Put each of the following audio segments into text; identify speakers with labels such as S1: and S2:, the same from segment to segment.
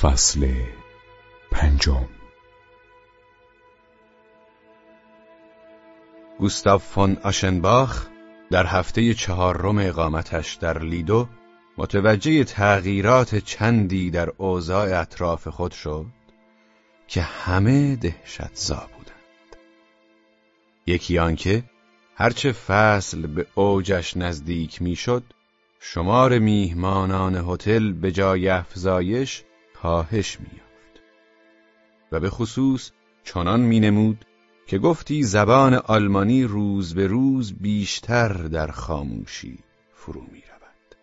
S1: فصل پنجم.
S2: گوستاف فون آشنباخ در هفته چهارم اقامتش در لیدو متوجه تغییرات چندی در اوضاع اطراف خود شد که همه دهشت زا بودند. یکی آنکه هرچه فصل به اوجش نزدیک می‌شد شمار میهمانان هتل به جای افزایش کاهش میافت و به خصوص چنان مینمود که گفتی زبان آلمانی روز به روز بیشتر در خاموشی فرو می رود.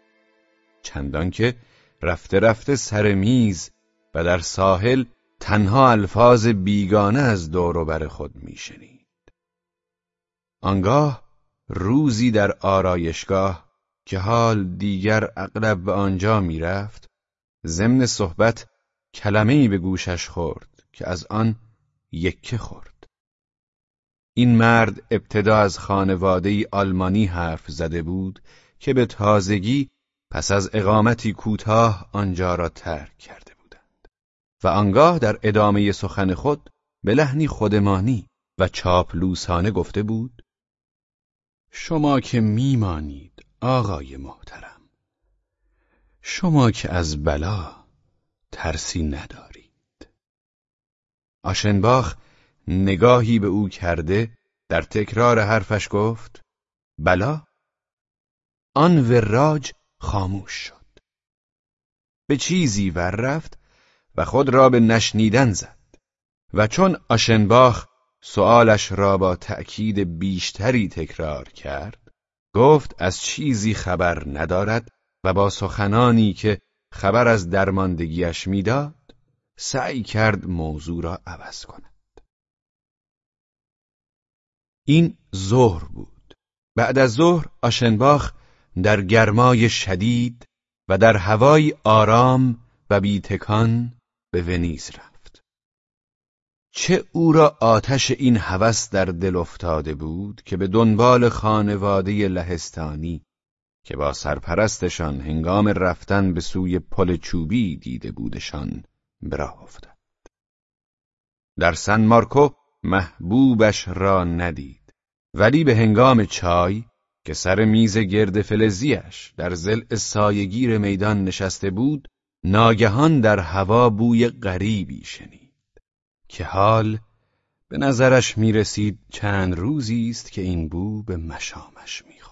S2: چندان که رفته رفته سر میز و در ساحل تنها الفاظ بیگانه از دور و بر خود میشنید. آنگاه روزی در آرایشگاه که حال دیگر اغلب به آنجا می‌رفت ضمن صحبت کلمه‌ای به گوشش خورد که از آن یکه خورد. این مرد ابتدا از خانواده آلمانی حرف زده بود که به تازگی پس از اقامتی کوتاه آنجا را ترک کرده بودند و آنگاه در ادامه سخن خود به لحنی خودمانی و چاپلوسانه گفته بود شما که میمانید آقای محترم. شما که از بلا ترسی ندارید. آشنباخ نگاهی به او کرده در تکرار حرفش گفت بلا؟ آن وراج خاموش شد. به چیزی ور رفت و خود را به نشنیدن زد. و چون آشنباخ سؤالش را با تأکید بیشتری تکرار کرد گفت از چیزی خبر ندارد و با سخنانی که خبر از درماندگیش می‌داد سعی کرد موضوع را عوض کند. این ظهر بود. بعد از ظهر آشنباخ در گرمای شدید و در هوای آرام و بیتکان به ونیز رفت. چه او را آتش این هوس در دل افتاده بود که به دنبال خانواده لهستانی که با سرپرستشان هنگام رفتن به سوی پل چوبی دیده بودشان براه افتاد. در سن مارکو محبوبش را ندید ولی به هنگام چای که سر میز گرد فلزیش در زل سایگیر میدان نشسته بود ناگهان در هوا بوی غریبی شنید که حال به نظرش می رسید چند روزی است که این بو به مشامش می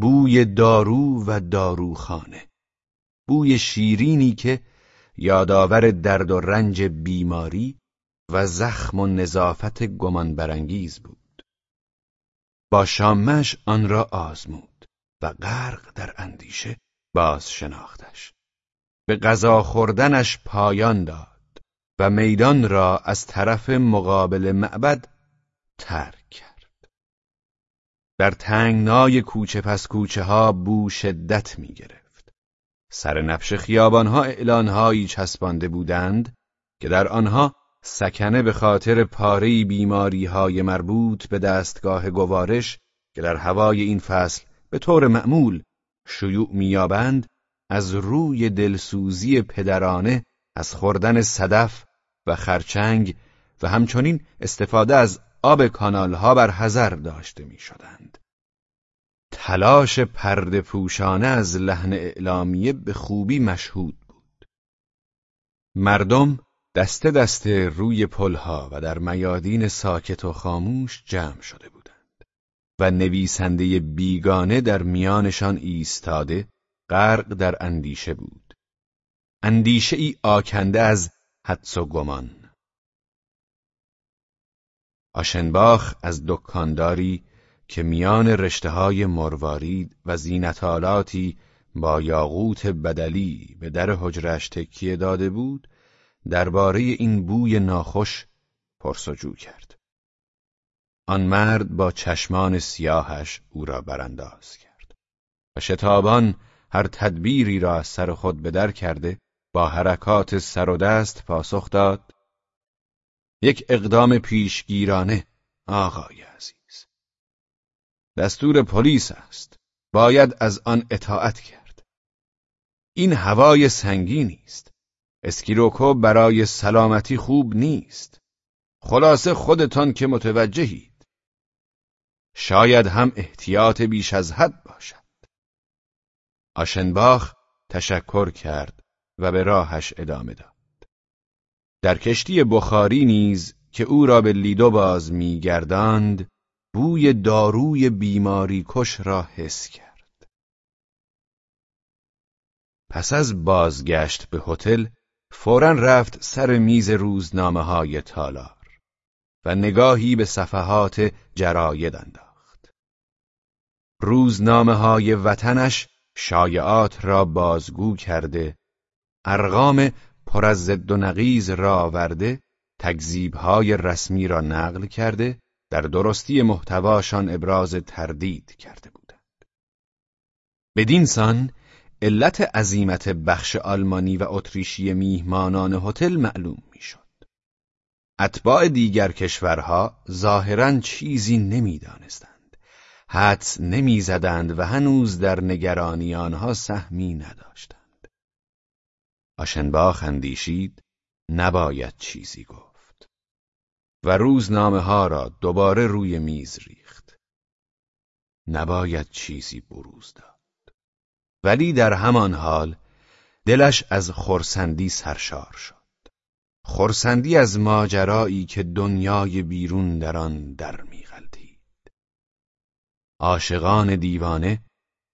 S2: بوی دارو و داروخانه. بوی شیرینی که یادآور درد و رنج بیماری و زخم و نظافت گمان برانگیز بود. با شامش آن را آزمود و غرق در اندیشه باز شناختش به غذا خوردنش پایان داد و میدان را از طرف مقابل معبد ترک در تنگنای کوچه پس کوچه ها بو شدت می گرفت. سر نبش خیابانها اعلانهایی چسبانده بودند که در آنها سکنه به خاطر پاره بیماری های مربوط به دستگاه گوارش که در هوای این فصل به طور معمول شیوع میابند از روی دلسوزی پدرانه از خوردن صدف و خرچنگ و همچنین استفاده از آب کانال ها بر حذر داشته می شدند. تلاش پرده پوشانه از لحن اعلامیه به خوبی مشهود بود. مردم دسته دسته روی پلها و در میادین ساکت و خاموش جمع شده بودند و نویسنده بیگانه در میانشان ایستاده غرق در اندیشه بود. اندیشه ای آکنده از حدس و گمان. آشنباخ از دکانداری که میان رشته های مروارید و زینتالاتی با یاقوت بدلی به در حجرش تکیه داده بود درباره این بوی ناخوش پرسجو کرد. آن مرد با چشمان سیاهش او را برانداز کرد و شتابان هر تدبیری را از سر خود به در کرده با حرکات سر و دست پاسخ داد یک اقدام پیشگیرانه آقای عزیز. دستور پلیس است. باید از آن اطاعت کرد. این هوای سنگینی است اسکیروکو برای سلامتی خوب نیست. خلاصه خودتان که متوجهید. شاید هم احتیاط بیش از حد باشد. آشنباخ تشکر کرد و به راهش ادامه داد. در کشتی بخاری نیز که او را به لیدو باز میگرداند بوی داروی بیماری کش را حس کرد. پس از بازگشت به هتل فورا رفت سر میز روزنامه های تالار و نگاهی به صفحات جراید انداخت. روزنامه های وطنش شایعات را بازگو کرده ارقام پر از زد و نقیز را آورده تکذیبهای رسمی را نقل کرده در درستی محتواشان ابراز تردید کرده بودند. بدین سان علت عظیمت بخش آلمانی و اتریشی میهمانان هتل معلوم می‌شد. اتباع دیگر کشورها ظاهرا چیزی نمی‌دانستند. حدس نمی‌زدند و هنوز در نگرانی آنها سهمی نداشتند. آشنباخ اندیشید نباید چیزی گفت. و روزنامه ها را دوباره روی میز ریخت. نباید چیزی بروز داد. ولی در همان حال دلش از خورسندی سرشار شد. خورسندی از ماجرایی که دنیای بیرون در آن در میغلطید عاشقان دیوانه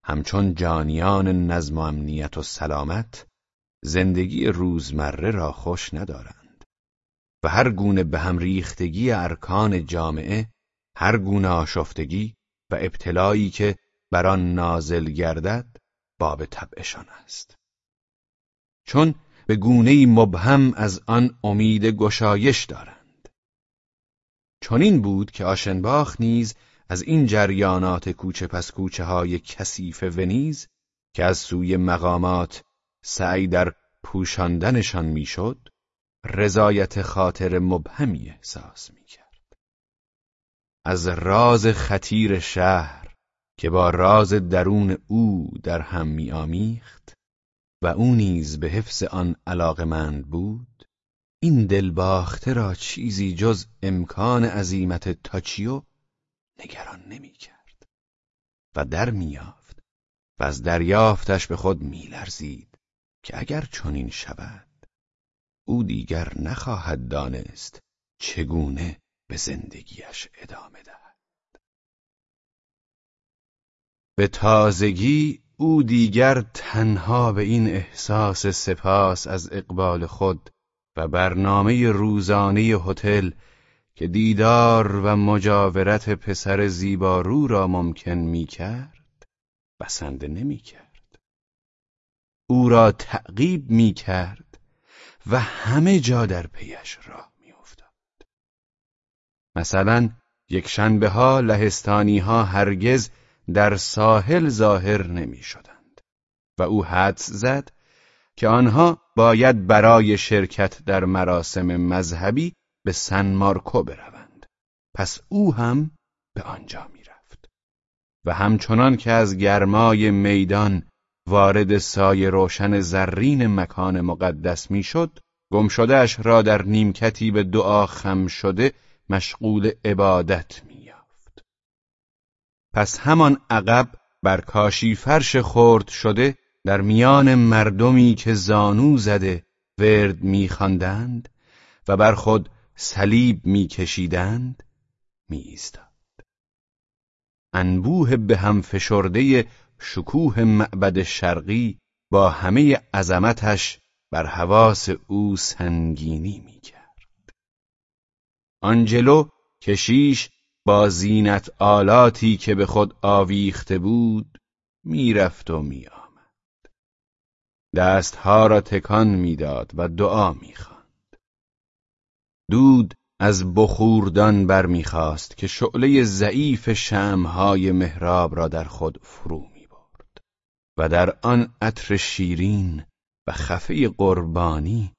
S2: همچون جانیان نظم و امنیت و سلامت زندگی روزمره را خوش ندارند. و هر گونه به هم ریختگی ارکان جامعه هر گونه آشفتگی و ابتلایی که بر آن نازل گردد باب طبعشان است. چون به گونه مبهم از آن امید گشایش دارند. چنین بود که آشنباخ نیز از این جریانات کوچه پس کوچه های کثیف ونیز که از سوی مقامات سعی در پوشاندنشان می‌شد رضایت خاطر مبهمی احساس می‌کرد. از راز خطیر شهر که با راز درون او در هم میآمیخت و او نیز به حفظ آن علاقمند بود این دلباخته را چیزی جز امکان عظیمت تاچیو نگران نمی‌کرد و در میافت و از دریافتش به خود میلرزید که اگر چنین شود او دیگر نخواهد دانست چگونه به زندگیش ادامه دهد به تازگی او دیگر تنها به این احساس سپاس از اقبال خود و برنامه روزانه هتل که دیدار و مجاورت پسر زیبارو را ممکن می کرد بسنده نمی کرد. او را تعقیب می کرد و همه جا در پیش راه می افتاد. مثلا یک شنبه ها لهستانی ها هرگز در ساحل ظاهر نمی شدند و او حدس زد که آنها باید برای شرکت در مراسم مذهبی به سن مارکو بروند پس او هم به آنجا می‌رفت و همچنان که از گرمای میدان وارد سایه روشن زرین مکان مقدس می‌شد گمشدهاش را در نیمکتی به دعا خم شده مشغول عبادت میافت پس همان عقب بر کاشی فرش خرد شده در میان مردمی که زانو زده ورد میخواندند و بر خود صلیب میکشیدند میایستاد. انبوه به هم فشرده شکوه معبد شرقی با همه عظمتش بر حواس او سنگینی می‌کرد. آنجلو کشیش با زینت آلاتی که به خود آویخته بود می‌رفت و میآمد. دستها را تکان می‌داد و دعا می‌خواند. دود از بخوردان برمیخواست که شعله ضعیف شمهای محراب را در خود فرو و در آن عطر شیرین و خفه قربانی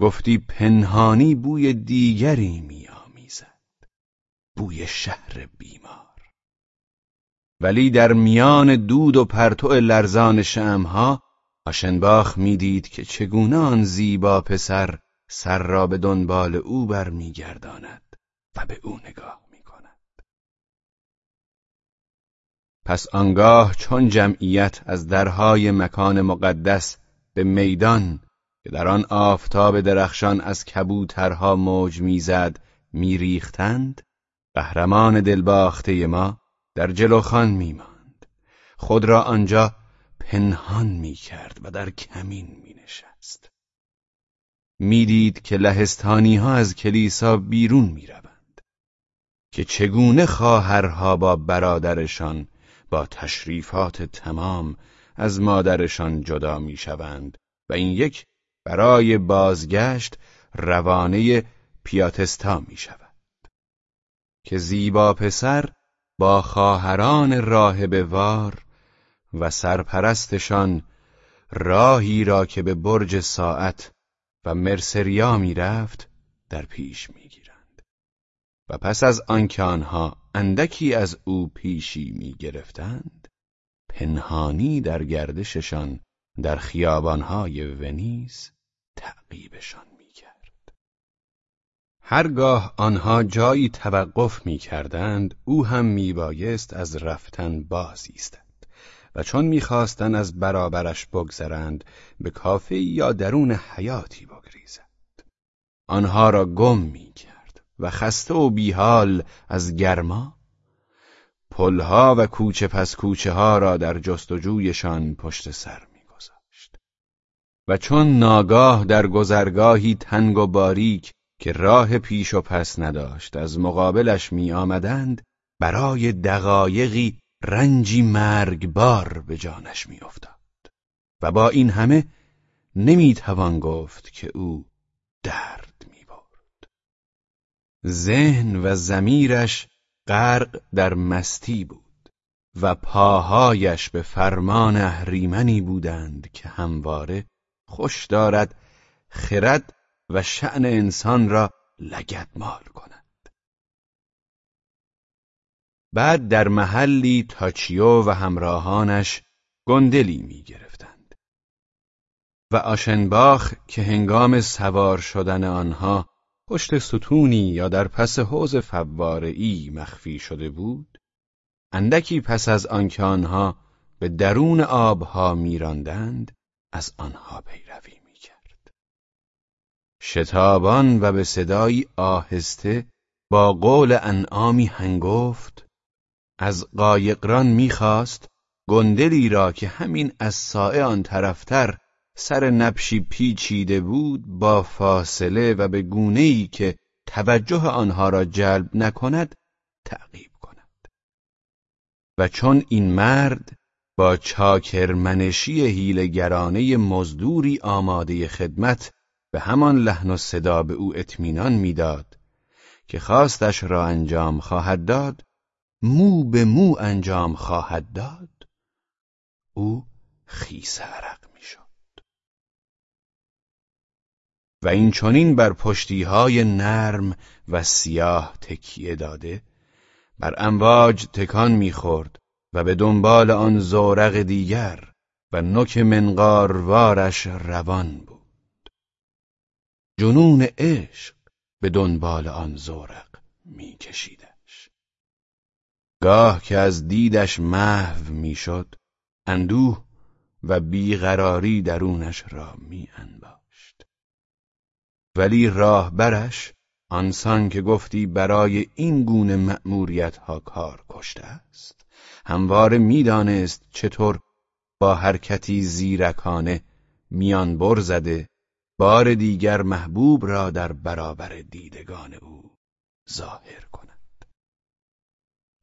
S2: گفتی پنهانی بوی دیگری میآمیزد بوی شهر بیمار. ولی در میان دود و پرتو لرزان شمها آشنباخ می‌دید که چگونه آن زیبا پسر سر را به دنبال او برمیگرداند و به او نگاه پس آنگاه چون جمعیت از درهای مکان مقدس به میدان که در آن آفتاب درخشان از کبوترها موج می‌زد میریختند قهرمان دلباخته ما در جلوخان میماند. خود را آنجا پنهان می‌کرد و در کمین مینشست. می‌دید که لهستانی ها از کلیسا بیرون می‌روند که چگونه خواهرها با برادرشان با تشریفات تمام از مادرشان جدا می‌شوند و این یک برای بازگشت روانه پیاتستا می شود که زیبا پسر با خواهران راهب وار و سرپرستشان راهی را که به برج ساعت و مرسریا می رفت در پیش می گیرند و پس از آنکه آنها اندکی از او پیشی می گرفتند پنهانی در گردششان در خیابانهای ونیز تعقیبشان می‌کرد. هرگاه آنها جایی توقف می‌کردند او هم میبایست از رفتن باز و چون می‌خواستند از برابرش بگذرند به کافه یا درون حیاتی بگریزد. آنها را گم می‌کرد. و خسته و بیحال از گرما؟ پلها و کوچه پس کوچه ها را در جستجویشان پشت سر میگذاشت. و چون ناگاه در گذرگاهی تنگ و باریک که راه پیش و پس نداشت از مقابلش می آمدند برای دقایقی رنجی مرگبار به جانش میافتاد. و با این همه نمی‌توان گفت که او درد ذهن و زمیرش غرق در مستی بود و پاهایش به فرمان اهریمنی بودند که همواره خوش دارد خرد و شعن انسان را لگدمال کند. بعد در محلی تاچیو و همراهانش گندلی می گرفتند و آشنباخ که هنگام سوار شدن آنها پشت ستونی یا در پس حوز فوارعی مخفی شده بود؟ اندکی پس از آنکه آنها به درون آبها میراندند از آنها پیروی می‌کرد. شتابان و به صدایی آهسته با قول انعامی هنگفت از قایقران می‌خواست گندلی را که همین از سائه آن طرفتر سر نبشی پیچیده بود با فاصله و به گونه‌ای که توجه آنها را جلب نکند تعقیب کند. و چون این مرد با چاکرمنشی هیلگرانه مزدوری آماده خدمت به همان لحن و صدا به او اطمینان می‌داد که خواستش را انجام خواهد داد مو به مو انجام خواهد داد او خیس عرق و این چونین بر پشتیهای نرم و سیاه تکیه داده بر امواج تکان می‌خورد و به دنبال آن زورق دیگر و نوک منقاروارش روان بود. جنون عشق به دنبال آن زورق میکشیدش. گاه که از دیدش محو می‌شد اندوه و بیقراری درونش را می ولی راهبرش آنسان که گفتی برای این گونه مأموریت ها کار کشته است همواره می‌دانست چطور با حرکتی زیرکانه میان بر زده بار دیگر محبوب را در برابر دیدگان او ظاهر کند.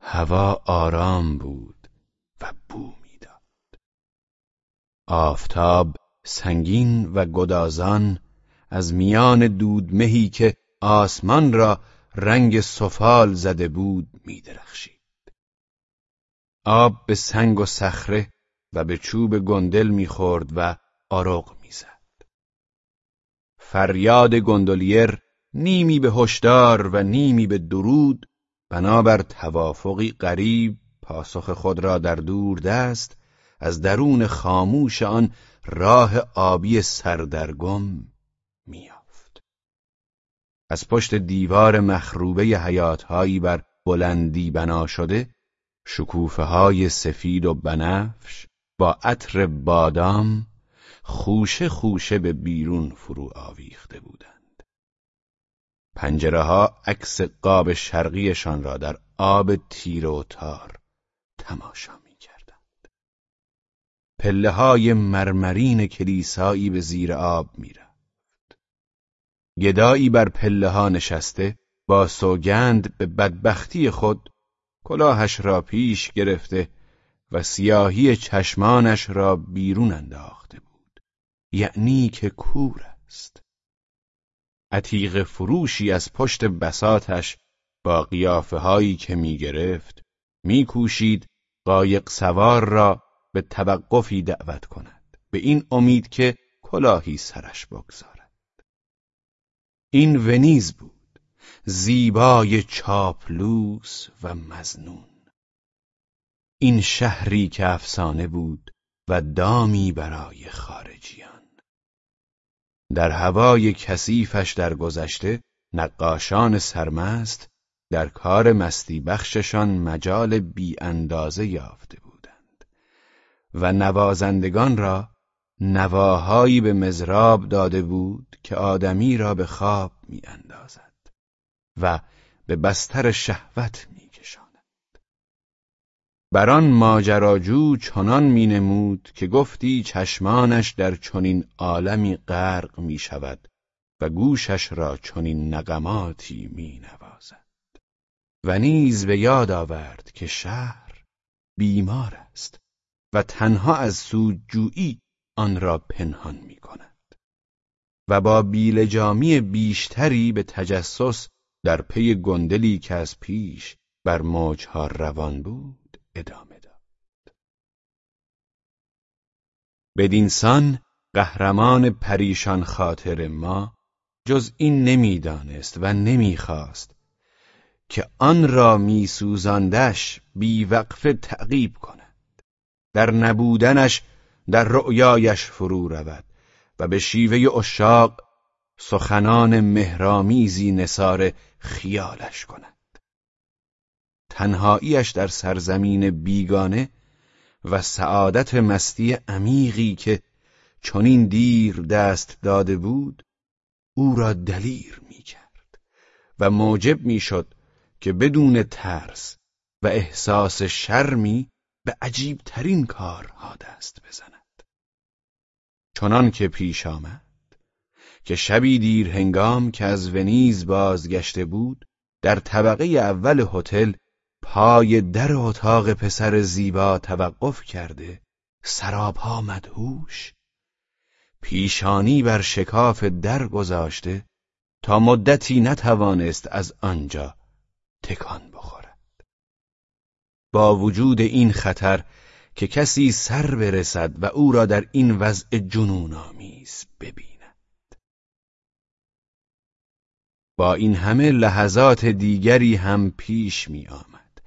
S2: هوا آرام بود و بو می‌داد. آفتاب سنگین و گدازان از میان دودمهی که آسمان را رنگ سفال زده بود میدرخشید. آب به سنگ و صخره و به چوب گندل می‌خورد و آرق می‌زد. فریاد گندلیر نیمی به هشدار و نیمی به درود بنابر توافقی غریب پاسخ خود را در دور دست از درون خاموش آن راه آبی سردرگم از پشت دیوار مخروبه حیاتهایی بر بلندی بنا شده شکوفه های سفید و بنفش با عطر بادام خوشه خوشه به بیرون فرو آویخته بودند. پنجره ها عکس قاب شرقیشان را در آب تیر و تار تماشا می کردند پله های مرمرین کلیسایی به زیر آب می گدایی بر پله ها نشسته با سوگند به بدبختی خود کلاهش را پیش گرفته و سیاهی چشمانش را بیرون انداخته بود. یعنی که کور است. عتیق فروشی از پشت بساتش با قیافه هایی که می گرفت می کوشید قایق سوار را به توقفی دعوت کند. به این امید که کلاهی سرش بگذارد. این ونیز بود زیبای چاپلوس و مزنون. این شهری که افسانه بود و دامی برای خارجیان. در هوای کثیفش در گذشته نقاشان سرمست در کار مستی بخششان مجال بی اندازه یافته بودند و نوازندگان را نواهایی به مزراب داده بود که آدمی را به خواب می اندازد و به بستر شهوت می بر آن ماجراجو چنان مینمود که گفتی چشمانش در چنین عالمی غرق می شود و گوشش را چنین نغماتی می نوازد و نیز به یاد آورد که شهر بیمار است و تنها از سودجویی آن را پنهان می کند و با بیلجامی بیشتری به تجسس در پی گندلی که از پیش بر موجها روان بود ادامه داد. بدینسان قهرمان پریشان خاطر ما جز این نمی‌دانست و نمی‌خواست که آن را میسوزاندش بیوقف تعقیب کند. در نبودنش در رؤیایش فرو رود و به شیوه اشاق سخنان مهرامیزی نصار خیالش کند. تنهاییش در سرزمین بیگانه و سعادت مستی عمیقی که چنین دیر دست داده بود او را دلیر می کرد و موجب می شد که بدون ترس و احساس شرمی به عجیب ترین کارها دست بزند. چنان که پیش آمد که شبی دیر هنگام که از ونیز بازگشته بود در طبقه اول هتل پای در اتاق پسر زیبا توقف کرده سرابها مدهوش پیشانی بر شکاف در گذاشته تا مدتی نتوانست از آنجا تکان بخورد. با وجود این خطر که کسی سر برسد و او را در این وضع جنون آمیز ببیند. با این همه لحظات دیگری هم پیش می آمد.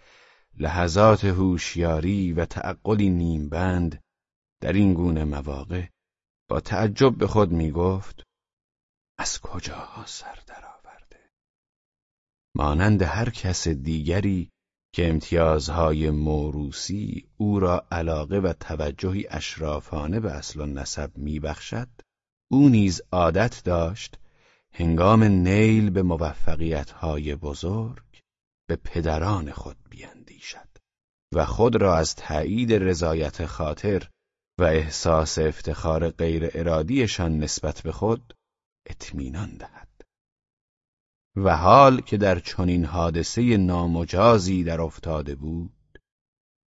S2: لحظات هوشیاری و تعقلی نیمبند در این گونه مواقع با تعجب به خود می گفت از کجاها سر درآورده؟ مانند هر کس دیگری که امتیازهای موروسی او را علاقه و توجهی اشرافانه به اصل و نسب میبخشد او نیز عادت داشت هنگام نیل به موفقیتهای بزرگ به پدران خود بیندیشد و خود را از تایید رضایت خاطر و احساس افتخار غیر ارادیشان نسبت به خود اطمینان دهد. و حال که در چنین حادثه نامجازی در افتاده بود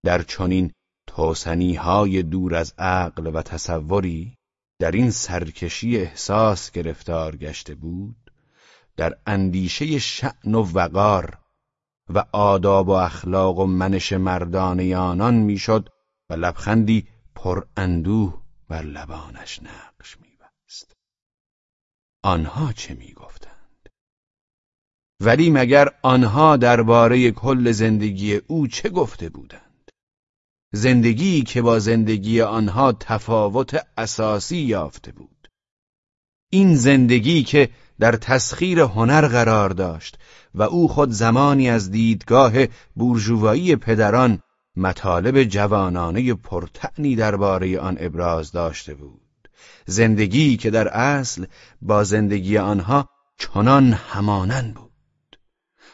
S2: در چنین توسنی های دور از عقل و تصوری در این سرکشی احساس گرفتار گشته بود در اندیشه شعن و وقار و آداب و اخلاق و منش مردانه آنان می‌شد و لبخندی پر اندوه بر لبانش نقش میبست. آنها چه می‌گفتند؟ ولی مگر آنها درباره کل زندگی او چه گفته بودند؟ زندگی که با زندگی آنها تفاوت اساسی یافته بود. این زندگی که در تسخیر هنر قرار داشت و او خود زمانی از دیدگاه بورژوایی پدران مطالب جوانانه پرتعنی درباره آن ابراز داشته بود. زندگی که در اصل با زندگی آنها چنان همانن بود.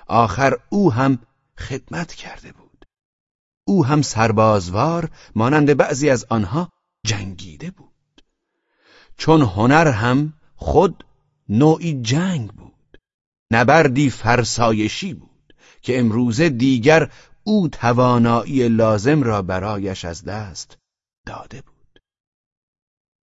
S2: آخر او هم خدمت کرده بود. او هم سربازوار مانند بعضی از آنها جنگیده بود. چون هنر هم خود نوعی جنگ بود. نبردی فرسایشی بود که امروزه دیگر او توانایی لازم را برایش از دست داده بود.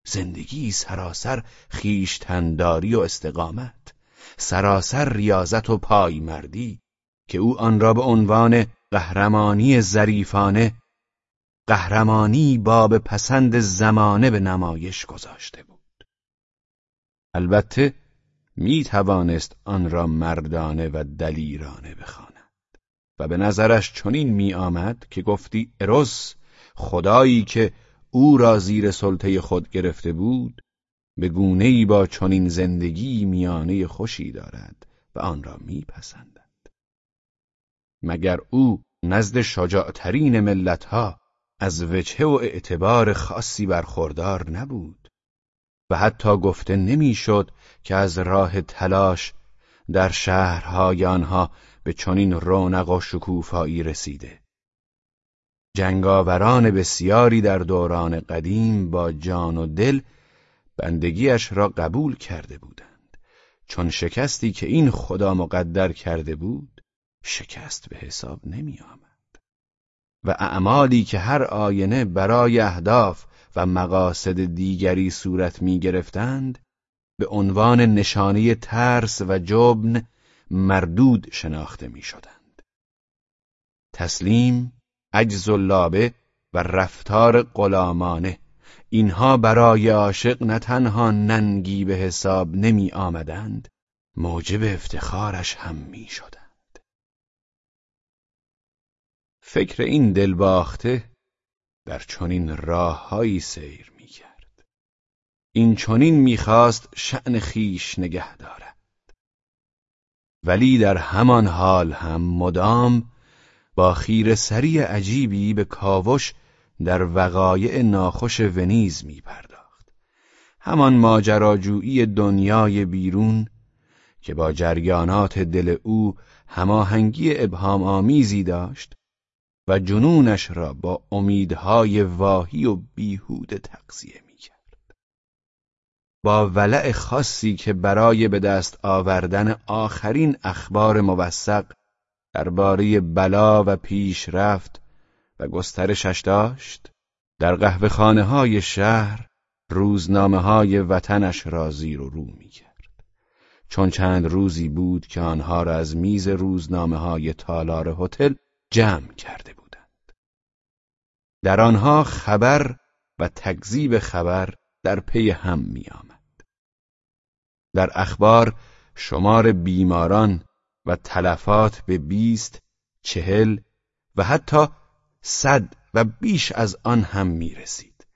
S2: زندگی سراسر خیشتنداری و استقامت. سراسر ریاضت و پایمردی که او آن را به عنوان قهرمانی ظریفانه قهرمانی باب پسند زمانه به نمایش گذاشته بود. البته می توانست آن را مردانه و دلیرانه بخواند و به نظرش چنین می آمد که گفتی اروس خدایی که او را زیر سلطه خود گرفته بود به گونه ای با چنین زندگی میانه خوشی دارد و آن را میپسندد. مگر او نزد شجاعترین ملتها از وجهه و اعتبار خاصی برخوردار نبود؟ و حتی گفته نمی‌شد که از راه تلاش در شهرهای آنها به چنین رونق و شکوفایی رسیده. جنگاوران بسیاری در دوران قدیم با جان و دل بندگیش را قبول کرده بودند چون شکستی که این خدا مقدر کرده بود شکست به حساب نمی آمد و اعمالی که هر آینه برای اهداف و مقاصد دیگری صورت می گرفتند به عنوان نشانه ترس و جبن مردود شناخته می شدند. تسلیم، عجز و لابه و رفتار غلامانه اینها برای عاشق نه تنها ننگی به حساب نمی آمدند موجب افتخارش هم می شدند. فکر این دلباخته در چنین راههایی سیر می کرد. این چنین می‌خواست شعن خیش نگه دارد. ولی در همان حال هم مدام با خیر سری عجیبی به کاوش در وقایع ناخوش ونیز می پرداخت. همان ماجراجویی دنیای بیرون که با جریانات دل او هماهنگی ابهام آمیزی داشت و جنونش را با امیدهای واهی و بیهود تقضیه می کرد. با ولع خاصی که برای به دست آوردن آخرین اخبار موثق درباره بلا و پیشرفت و گسترشش داشت در قهوه خانه های شهر روزنامه های وطنش را زیر و رو می کرد. چون چند روزی بود که آنها را از میز روزنامه های تالار هتل جمع کرده بودند. در آنها خبر و تکذیب خبر در پی هم می آمد. در اخبار شمار بیماران و تلفات به بیست، چهل و حتی صد و بیش از آن هم می رسید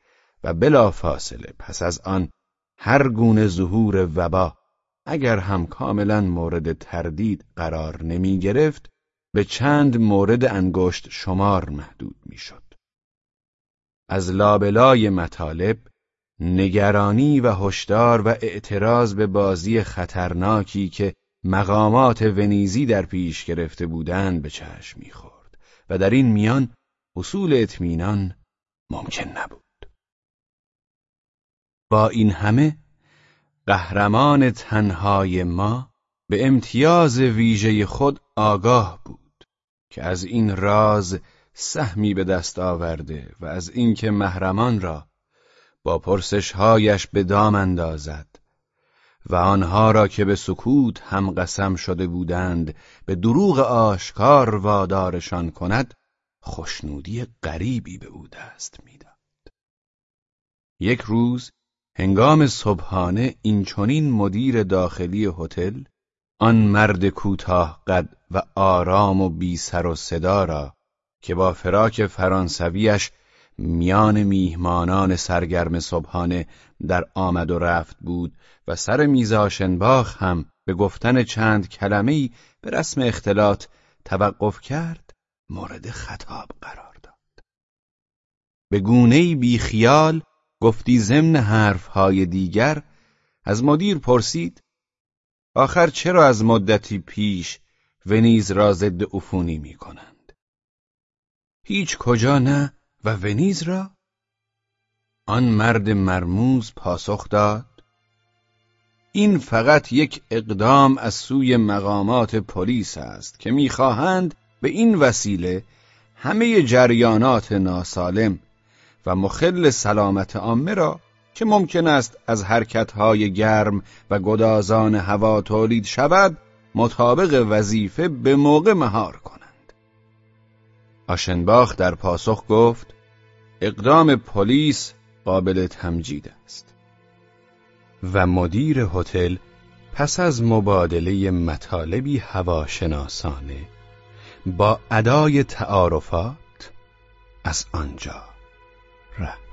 S2: و بلا فاصله پس از آن هر گونه ظهور وبا اگر هم کاملا مورد تردید قرار نمی گرفت به چند مورد انگشت شمار محدود می شد. از لابلای مطالب نگرانی و هشدار و اعتراض به بازی خطرناکی که مقامات ونیزی در پیش گرفته بودند به چشم می‌خورد و در این میان حصول اطمینان ممکن نبود. با این همه قهرمان تنهای ما به امتیاز ویژه خود آگاه بود که از این راز سهمی به دست آورده و از اینکه محرمان را با پرسشهایش به دام اندازد و آنها را که به سکوت هم قسم شده بودند به دروغ آشکار وادارشان کند خوشنودی غریبی به او دست می‌داد. یک روز هنگام صبحانه این چنین مدیر داخلی هتل آن مرد کوتاه قد و آرام و بی سر و صدا را که با فراک فرانسویش میان میهمانان سرگرم صبحانه در آمد و رفت بود و سر میز آشنباخ هم به گفتن چند کلمه‌ای به رسم اختلاط توقف کرد مورد خطاب قرار داد به گونه‌ای بیخیال گفتی ضمن حرفهای دیگر از مدیر پرسید آخر چرا از مدتی پیش ونیز را ضد عفونی می کنند؟ هیچ کجا نه و ونیز را؟ آن مرد مرموز پاسخ داد این فقط یک اقدام از سوی مقامات پلیس است که می‌خواهند به این وسیله همه جریانات ناسالم و مخل سلامت عامه را که ممکن است از حرکتهای گرم و گدازان هوا تولید شود مطابق وظیفه به موقع مهار کنند. آشنباخ در پاسخ گفت اقدام پلیس قابل تمجید است. و مدیر هتل پس از مبادله مطالبی هواشناسانه با ادای تعارفات از آنجا رفت.